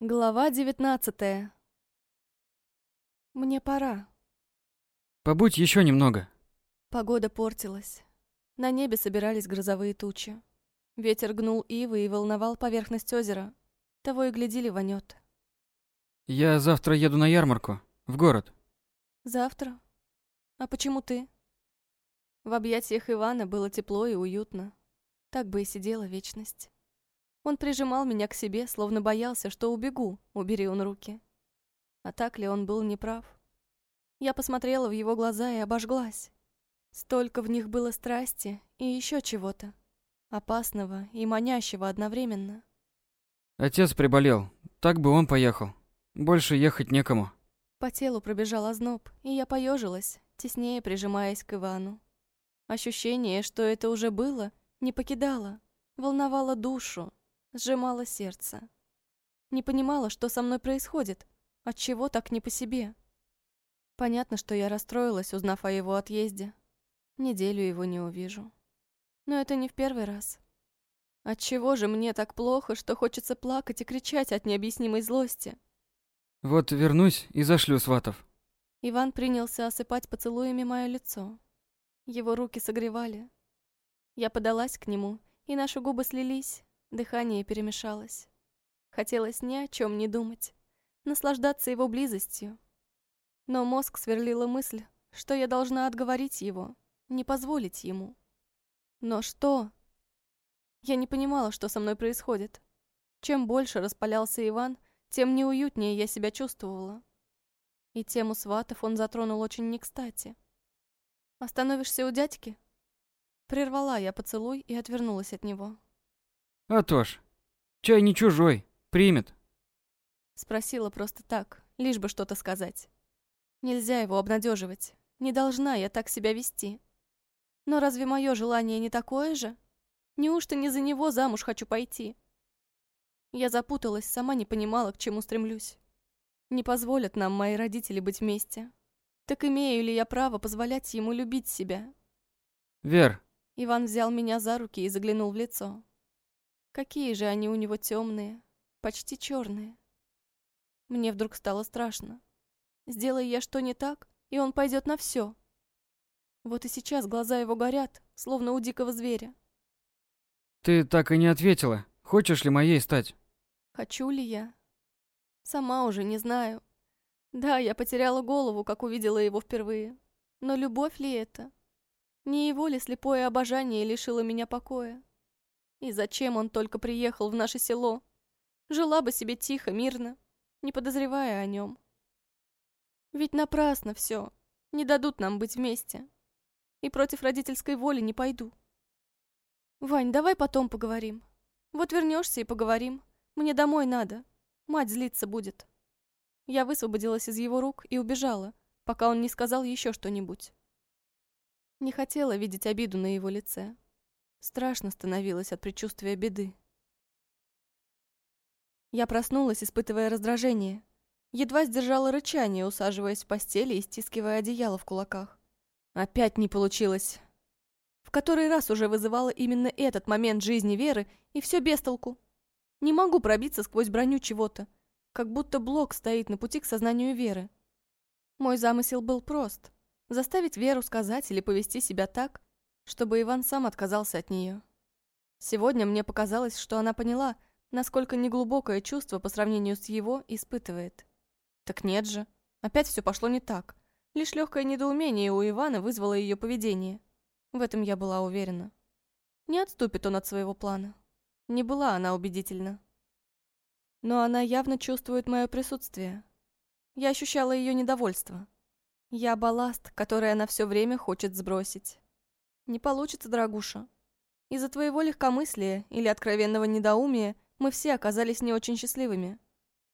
Глава девятнадцатая. Мне пора. Побудь еще немного. Погода портилась. На небе собирались грозовые тучи. Ветер гнул ивы и волновал поверхность озера. Того и глядели вонет. Я завтра еду на ярмарку, в город. Завтра? А почему ты? В объятиях Ивана было тепло и уютно. Так бы и сидела вечность. Он прижимал меня к себе, словно боялся, что убегу, убери он руки. А так ли он был неправ? Я посмотрела в его глаза и обожглась. Столько в них было страсти и еще чего-то. Опасного и манящего одновременно. Отец приболел. Так бы он поехал. Больше ехать некому. По телу пробежал озноб, и я поежилась, теснее прижимаясь к Ивану. Ощущение, что это уже было, не покидало, волновало душу, сжимало сердце. Не понимала, что со мной происходит, отчего так не по себе. Понятно, что я расстроилась, узнав о его отъезде. Неделю его не увижу. Но это не в первый раз. Отчего же мне так плохо, что хочется плакать и кричать от необъяснимой злости? Вот вернусь и зашлю сватов. Иван принялся осыпать поцелуями мое лицо. Его руки согревали. Я подалась к нему, и наши губы слились, дыхание перемешалось. Хотелось ни о чем не думать, наслаждаться его близостью. Но мозг сверлила мысль, что я должна отговорить его, не позволить ему. Но что? Я не понимала, что со мной происходит. Чем больше распалялся Иван, тем неуютнее я себя чувствовала. И тему сватов он затронул очень не кстати. «Остановишься у дядьки?» Прервала я поцелуй и отвернулась от него. А то ж, чай не чужой, примет. Спросила просто так, лишь бы что-то сказать. Нельзя его обнадеживать. Не должна я так себя вести. Но разве мое желание не такое же? Неужто не за него замуж хочу пойти? Я запуталась, сама не понимала, к чему стремлюсь. Не позволят нам мои родители быть вместе. Так имею ли я право позволять ему любить себя? Вер. Иван взял меня за руки и заглянул в лицо. Какие же они у него темные, почти черные. Мне вдруг стало страшно. Сделай я что не так, и он пойдет на все. Вот и сейчас глаза его горят, словно у дикого зверя. Ты так и не ответила. Хочешь ли моей стать? Хочу ли я? Сама уже не знаю. Да, я потеряла голову, как увидела его впервые. Но любовь ли это? Не его ли слепое обожание лишило меня покоя? И зачем он только приехал в наше село? Жила бы себе тихо, мирно, не подозревая о нем. Ведь напрасно все. Не дадут нам быть вместе. И против родительской воли не пойду. Вань, давай потом поговорим. Вот вернешься и поговорим. Мне домой надо. Мать злиться будет. Я высвободилась из его рук и убежала, пока он не сказал еще что-нибудь. Не хотела видеть обиду на его лице. Страшно становилось от предчувствия беды. Я проснулась, испытывая раздражение. Едва сдержала рычание, усаживаясь в постели и стискивая одеяло в кулаках. Опять не получилось. В который раз уже вызывала именно этот момент жизни Веры, и все без толку. Не могу пробиться сквозь броню чего-то, как будто блок стоит на пути к сознанию Веры. Мой замысел был прост. Заставить Веру сказать или повести себя так, чтобы Иван сам отказался от нее. Сегодня мне показалось, что она поняла, насколько неглубокое чувство по сравнению с его испытывает. Так нет же. Опять все пошло не так. Лишь легкое недоумение у Ивана вызвало ее поведение. В этом я была уверена. Не отступит он от своего плана. Не была она убедительна. Но она явно чувствует мое присутствие. Я ощущала ее недовольство. Я балласт, который она все время хочет сбросить. Не получится, дорогуша. Из-за твоего легкомыслия или откровенного недоумия мы все оказались не очень счастливыми,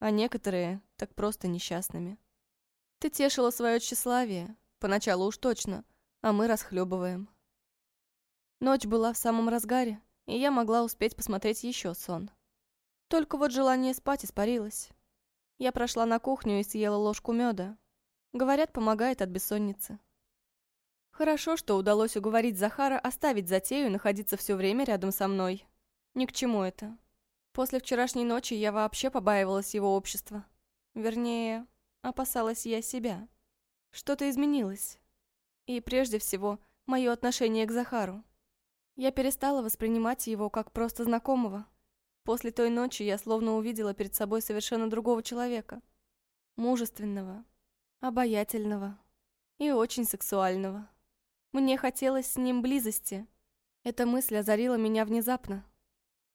а некоторые так просто несчастными. Ты тешила свое тщеславие, поначалу уж точно, а мы расхлебываем. Ночь была в самом разгаре, и я могла успеть посмотреть еще сон. Только вот желание спать испарилось. Я прошла на кухню и съела ложку меда. Говорят, помогает от бессонницы. Хорошо, что удалось уговорить Захара оставить затею и находиться все время рядом со мной. Ни к чему это. После вчерашней ночи я вообще побаивалась его общества. Вернее, опасалась я себя. Что-то изменилось. И прежде всего, мое отношение к Захару. Я перестала воспринимать его как просто знакомого. После той ночи я словно увидела перед собой совершенно другого человека. Мужественного, обаятельного и очень сексуального. Мне хотелось с ним близости. Эта мысль озарила меня внезапно.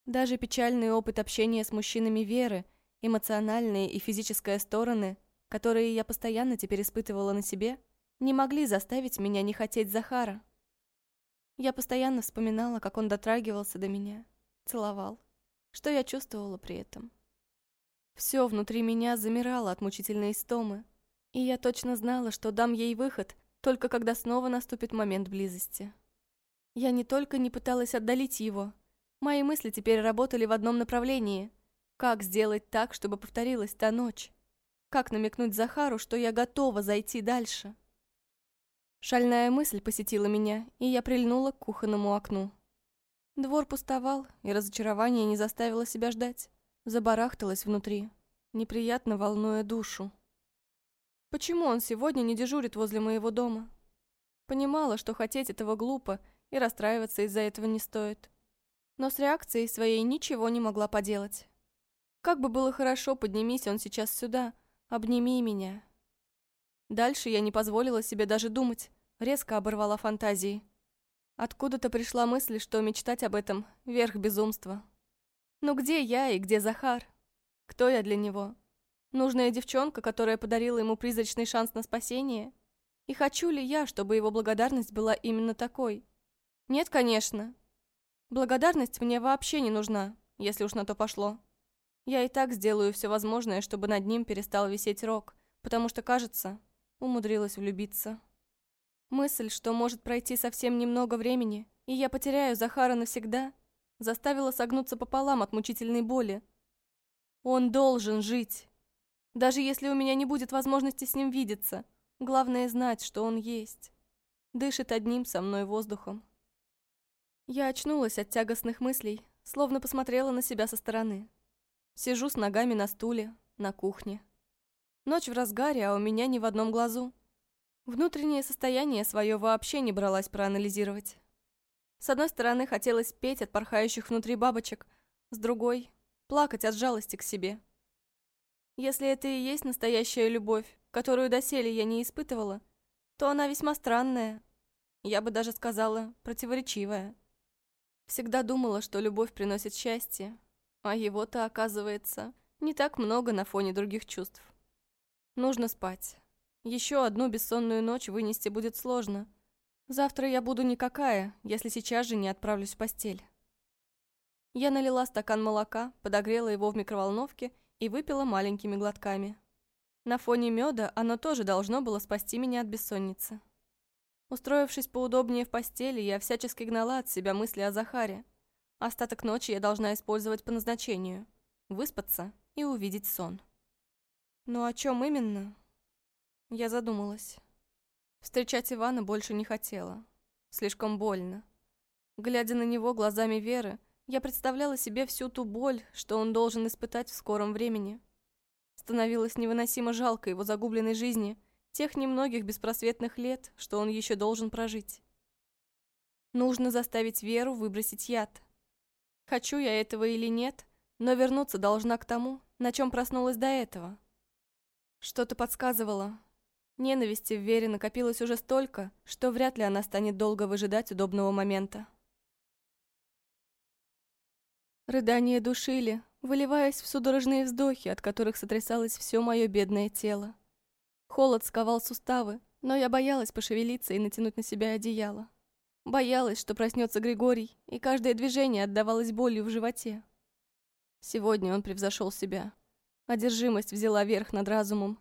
Даже печальный опыт общения с мужчинами Веры, эмоциональные и физические стороны, которые я постоянно теперь испытывала на себе, не могли заставить меня не хотеть Захара. Я постоянно вспоминала, как он дотрагивался до меня, целовал. Что я чувствовала при этом? Все внутри меня замирало от мучительной истомы, и я точно знала, что дам ей выход, только когда снова наступит момент близости. Я не только не пыталась отдалить его, мои мысли теперь работали в одном направлении. Как сделать так, чтобы повторилась та ночь? Как намекнуть Захару, что я готова зайти дальше? Шальная мысль посетила меня, и я прильнула к кухонному окну. Двор пустовал, и разочарование не заставило себя ждать. Забарахталось внутри, неприятно волнуя душу. Почему он сегодня не дежурит возле моего дома? Понимала, что хотеть этого глупо, и расстраиваться из-за этого не стоит. Но с реакцией своей ничего не могла поделать. Как бы было хорошо, поднимись он сейчас сюда, обними меня. Дальше я не позволила себе даже думать, резко оборвала фантазии. Откуда-то пришла мысль, что мечтать об этом — верх безумства. Но где я и где Захар? Кто я для него? Нужная девчонка, которая подарила ему призрачный шанс на спасение? И хочу ли я, чтобы его благодарность была именно такой? Нет, конечно. Благодарность мне вообще не нужна, если уж на то пошло. Я и так сделаю все возможное, чтобы над ним перестал висеть рог, потому что, кажется, умудрилась влюбиться. Мысль, что может пройти совсем немного времени, и я потеряю Захара навсегда, заставила согнуться пополам от мучительной боли. Он должен жить. Даже если у меня не будет возможности с ним видеться, главное знать, что он есть. Дышит одним со мной воздухом. Я очнулась от тягостных мыслей, словно посмотрела на себя со стороны. Сижу с ногами на стуле, на кухне. Ночь в разгаре, а у меня ни в одном глазу. Внутреннее состояние свое вообще не бралась проанализировать. С одной стороны, хотелось петь от порхающих внутри бабочек, с другой — плакать от жалости к себе. Если это и есть настоящая любовь, которую доселе я не испытывала, то она весьма странная, я бы даже сказала, противоречивая. Всегда думала, что любовь приносит счастье, а его-то, оказывается, не так много на фоне других чувств. Нужно спать. Еще одну бессонную ночь вынести будет сложно. Завтра я буду никакая, если сейчас же не отправлюсь в постель. Я налила стакан молока, подогрела его в микроволновке и выпила маленькими глотками. На фоне меда оно тоже должно было спасти меня от бессонницы. Устроившись поудобнее в постели, я всячески гнала от себя мысли о Захаре. Остаток ночи я должна использовать по назначению. Выспаться и увидеть сон. Но о чем именно, я задумалась. Встречать Ивана больше не хотела. Слишком больно. Глядя на него глазами Веры, я представляла себе всю ту боль, что он должен испытать в скором времени. Становилось невыносимо жалко его загубленной жизни, тех немногих беспросветных лет, что он еще должен прожить. Нужно заставить Веру выбросить яд. Хочу я этого или нет, но вернуться должна к тому, на чем проснулась до этого. Что-то подсказывало, Ненависти в Вере накопилось уже столько, что вряд ли она станет долго выжидать удобного момента. Рыдания душили, выливаясь в судорожные вздохи, от которых сотрясалось все мое бедное тело. Холод сковал суставы, но я боялась пошевелиться и натянуть на себя одеяло. Боялась, что проснется Григорий, и каждое движение отдавалось болью в животе. Сегодня он превзошел себя. Одержимость взяла верх над разумом.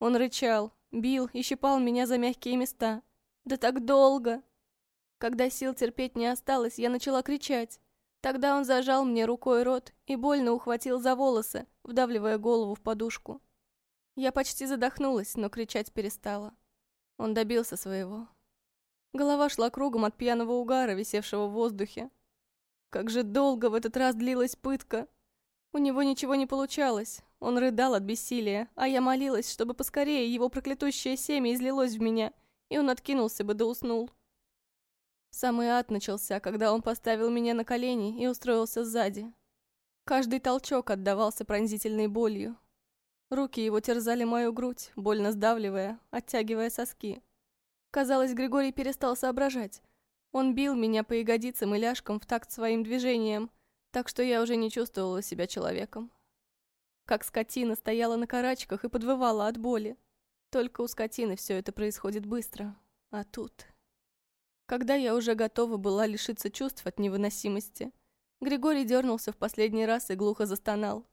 Он рычал, Бил и щипал меня за мягкие места. Да так долго. Когда сил терпеть не осталось, я начала кричать. Тогда он зажал мне рукой рот и больно ухватил за волосы, вдавливая голову в подушку. Я почти задохнулась, но кричать перестала. Он добился своего. Голова шла кругом от пьяного угара, висевшего в воздухе. Как же долго в этот раз длилась пытка. У него ничего не получалось. Он рыдал от бессилия, а я молилась, чтобы поскорее его проклятущее семя излилось в меня, и он откинулся бы да уснул. Самый ад начался, когда он поставил меня на колени и устроился сзади. Каждый толчок отдавался пронзительной болью. Руки его терзали мою грудь, больно сдавливая, оттягивая соски. Казалось, Григорий перестал соображать. Он бил меня по ягодицам и ляжкам в такт своим движением, так что я уже не чувствовала себя человеком. Как скотина стояла на карачках и подвывала от боли. Только у скотины все это происходит быстро, а тут... Когда я уже готова была лишиться чувств от невыносимости, Григорий дернулся в последний раз и глухо застонал.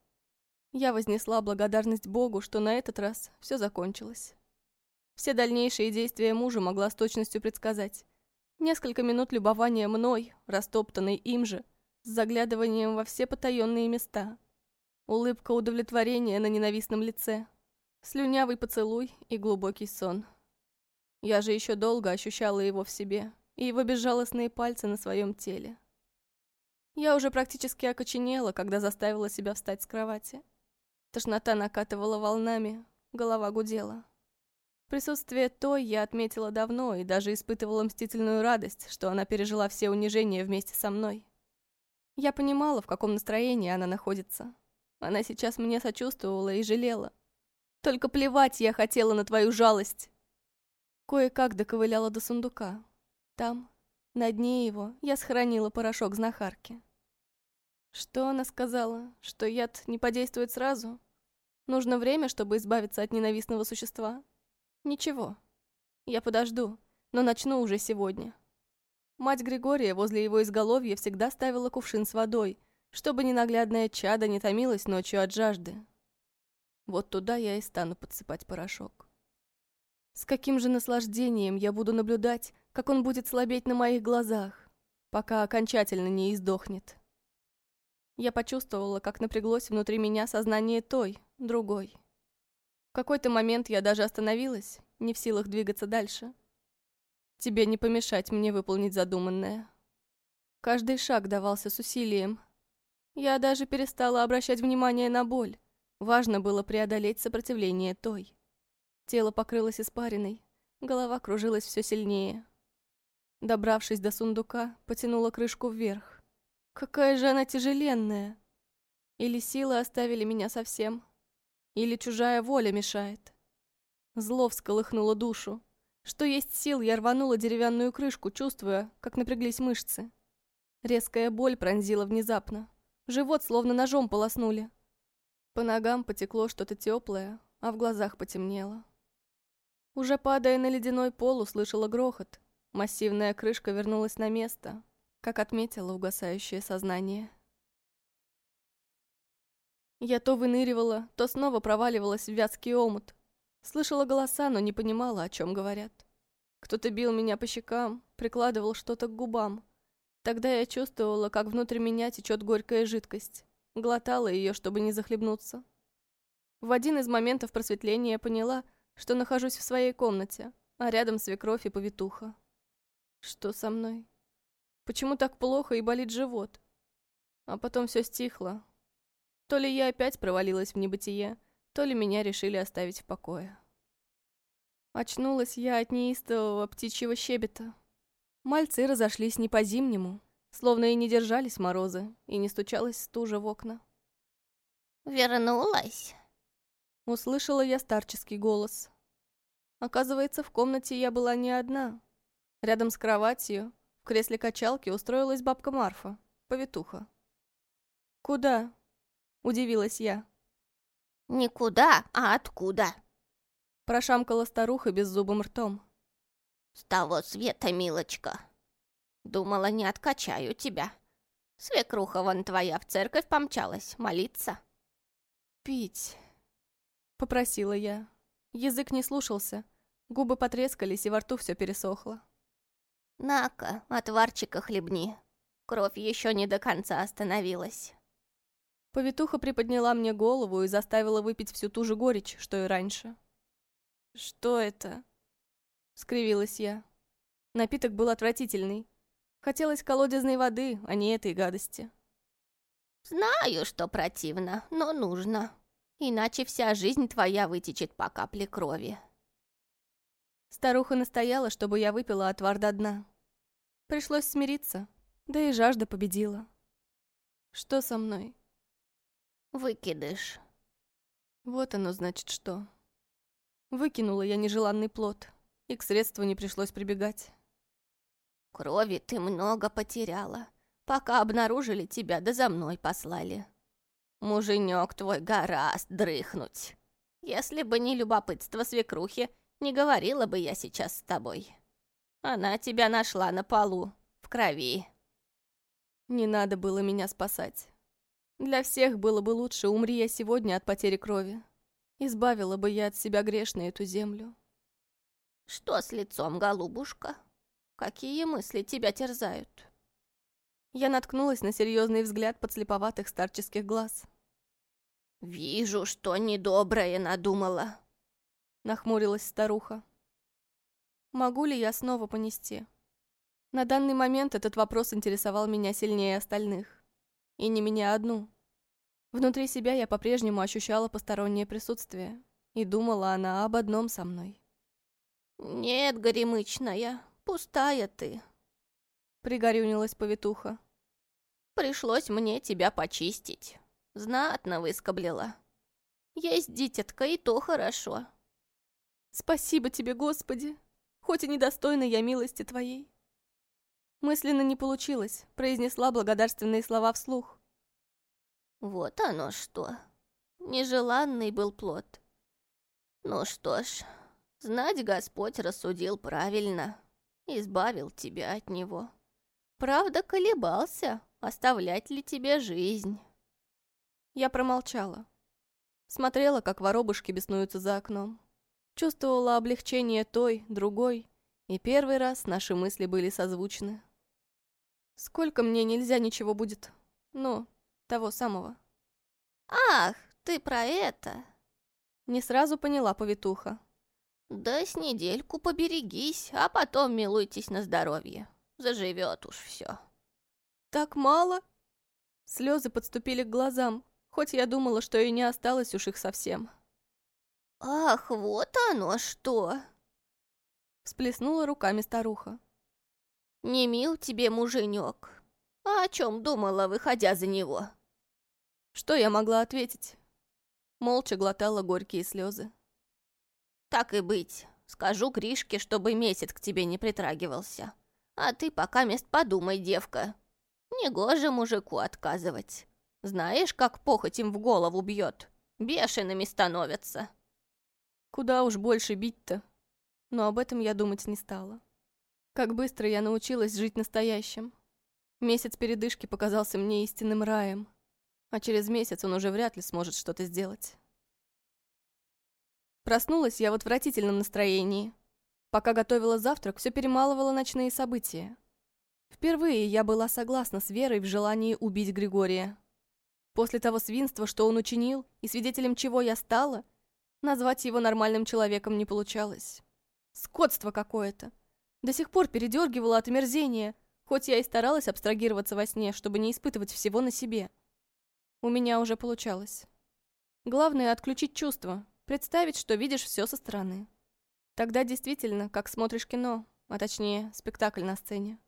Я вознесла благодарность Богу, что на этот раз все закончилось. Все дальнейшие действия мужа могла с точностью предсказать. Несколько минут любования мной, растоптанной им же, с заглядыванием во все потаенные места. Улыбка удовлетворения на ненавистном лице. Слюнявый поцелуй и глубокий сон. Я же еще долго ощущала его в себе и его безжалостные пальцы на своем теле. Я уже практически окоченела, когда заставила себя встать с кровати. Тошнота накатывала волнами, голова гудела. Присутствие той я отметила давно и даже испытывала мстительную радость, что она пережила все унижения вместе со мной. Я понимала, в каком настроении она находится. Она сейчас мне сочувствовала и жалела. Только плевать я хотела на твою жалость. Кое-как доковыляла до сундука. Там, на дне его, я сохранила порошок знахарки. Что она сказала? Что яд не подействует сразу? Нужно время, чтобы избавиться от ненавистного существа? Ничего. Я подожду, но начну уже сегодня. Мать Григория возле его изголовья всегда ставила кувшин с водой, чтобы ненаглядное чадо не томилось ночью от жажды. Вот туда я и стану подсыпать порошок. С каким же наслаждением я буду наблюдать, как он будет слабеть на моих глазах, пока окончательно не издохнет. Я почувствовала, как напряглось внутри меня сознание той, другой. В какой-то момент я даже остановилась, не в силах двигаться дальше. Тебе не помешать мне выполнить задуманное. Каждый шаг давался с усилием. Я даже перестала обращать внимание на боль. Важно было преодолеть сопротивление той. Тело покрылось испариной, голова кружилась все сильнее. Добравшись до сундука, потянула крышку вверх. Какая же она тяжеленная. Или силы оставили меня совсем, или чужая воля мешает. Зло всколыхнуло душу. Что есть сил, я рванула деревянную крышку, чувствуя, как напряглись мышцы. Резкая боль пронзила внезапно. Живот словно ножом полоснули. По ногам потекло что-то теплое, а в глазах потемнело. Уже падая на ледяной пол, услышала грохот. Массивная крышка вернулась на место, как отметила угасающее сознание. Я то выныривала, то снова проваливалась в вязкий омут. Слышала голоса, но не понимала, о чем говорят. Кто-то бил меня по щекам, прикладывал что-то к губам. Тогда я чувствовала, как внутрь меня течет горькая жидкость. Глотала ее, чтобы не захлебнуться. В один из моментов просветления поняла, что нахожусь в своей комнате, а рядом свекровь и повитуха. Что со мной? Почему так плохо и болит живот? А потом все стихло. То ли я опять провалилась в небытие, то ли меня решили оставить в покое. Очнулась я от неистового птичьего щебета. Мальцы разошлись не по-зимнему, словно и не держались морозы, и не стучалась стужа в окна. «Вернулась?» Услышала я старческий голос. Оказывается, в комнате я была не одна. Рядом с кроватью в кресле качалки устроилась бабка Марфа, повитуха. «Куда?» – удивилась я. «Никуда, а откуда?» Прошамкала старуха беззубым ртом. «С того света, милочка. Думала, не откачаю тебя. Свекруха вон твоя в церковь помчалась молиться». «Пить», — попросила я. Язык не слушался, губы потрескались, и во рту все пересохло. «На-ка, отварчика хлебни. Кровь еще не до конца остановилась». Повитуха приподняла мне голову и заставила выпить всю ту же горечь, что и раньше. «Что это?» — скривилась я. Напиток был отвратительный. Хотелось колодезной воды, а не этой гадости. Знаю, что противно, но нужно. Иначе вся жизнь твоя вытечет по капле крови. Старуха настояла, чтобы я выпила отвар до дна. Пришлось смириться, да и жажда победила. Что со мной? Выкидыш. Вот оно значит что. Выкинула я нежеланный плод, и к средству не пришлось прибегать. Крови ты много потеряла. Пока обнаружили тебя, да за мной послали. Муженек твой гораст дрыхнуть. Если бы не любопытство свекрухи, не говорила бы я сейчас с тобой. Она тебя нашла на полу, в крови. Не надо было меня спасать. Для всех было бы лучше, умри я сегодня от потери крови. Избавила бы я от себя грешной эту землю. Что с лицом, голубушка? Какие мысли тебя терзают? Я наткнулась на серьезный взгляд подслеповатых старческих глаз. «Вижу, что недоброе надумала», — нахмурилась старуха. «Могу ли я снова понести?» На данный момент этот вопрос интересовал меня сильнее остальных. И не меня одну. Внутри себя я по-прежнему ощущала постороннее присутствие, и думала она об одном со мной. «Нет, горемычная, пустая ты», — пригорюнилась повитуха. «Пришлось мне тебя почистить. Знатно выскоблила. Есть дитятка, и то хорошо». «Спасибо тебе, Господи, хоть и недостойна я милости Твоей». Мысленно не получилось, произнесла благодарственные слова вслух. Вот оно что. Нежеланный был плод. Ну что ж, знать Господь рассудил правильно. Избавил тебя от него. Правда, колебался, оставлять ли тебе жизнь. Я промолчала. Смотрела, как воробушки беснуются за окном. Чувствовала облегчение той, другой, и первый раз наши мысли были созвучны. Сколько мне нельзя ничего будет? Ну, того самого. Ах, ты про это? Не сразу поняла повитуха. Да с недельку поберегись, а потом милуйтесь на здоровье. Заживет уж все. Так мало? Слезы подступили к глазам, хоть я думала, что и не осталось уж их совсем. Ах, вот оно что! Всплеснула руками старуха. Не мил тебе муженек. А о чем думала, выходя за него? Что я могла ответить? Молча глотала горькие слезы. Так и быть. Скажу Гришке, чтобы месяц к тебе не притрагивался. А ты пока мест подумай, девка. Негоже мужику отказывать. Знаешь, как похоть им в голову бьет? Бешеными становятся. Куда уж больше бить-то? Но об этом я думать не стала. Как быстро я научилась жить настоящим. Месяц передышки показался мне истинным раем, а через месяц он уже вряд ли сможет что-то сделать. Проснулась я в отвратительном настроении. Пока готовила завтрак, все перемалывала ночные события. Впервые я была согласна с Верой в желании убить Григория. После того свинства, что он учинил, и свидетелем чего я стала, назвать его нормальным человеком не получалось. Скотство какое-то. До сих пор передергивала от омерзения, хоть я и старалась абстрагироваться во сне, чтобы не испытывать всего на себе. У меня уже получалось. Главное — отключить чувства, представить, что видишь все со стороны. Тогда действительно, как смотришь кино, а точнее, спектакль на сцене.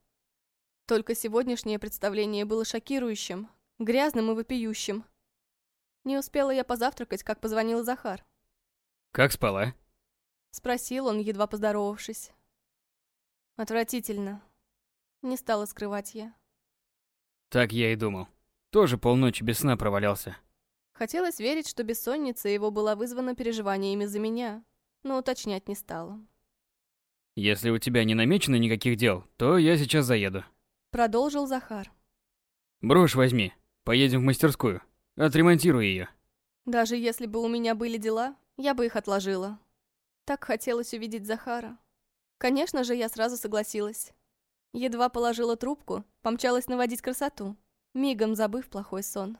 Только сегодняшнее представление было шокирующим, грязным и вопиющим. Не успела я позавтракать, как позвонил Захар. «Как спала?» Спросил он, едва поздоровавшись. Отвратительно. Не стала скрывать я. Так я и думал. Тоже полночи без сна провалялся. Хотелось верить, что бессонница его была вызвана переживаниями за меня, но уточнять не стала. Если у тебя не намечено никаких дел, то я сейчас заеду. Продолжил Захар. Брошь возьми, поедем в мастерскую, отремонтирую ее. Даже если бы у меня были дела, я бы их отложила. Так хотелось увидеть Захара. Конечно же, я сразу согласилась. Едва положила трубку, помчалась наводить красоту, мигом забыв плохой сон.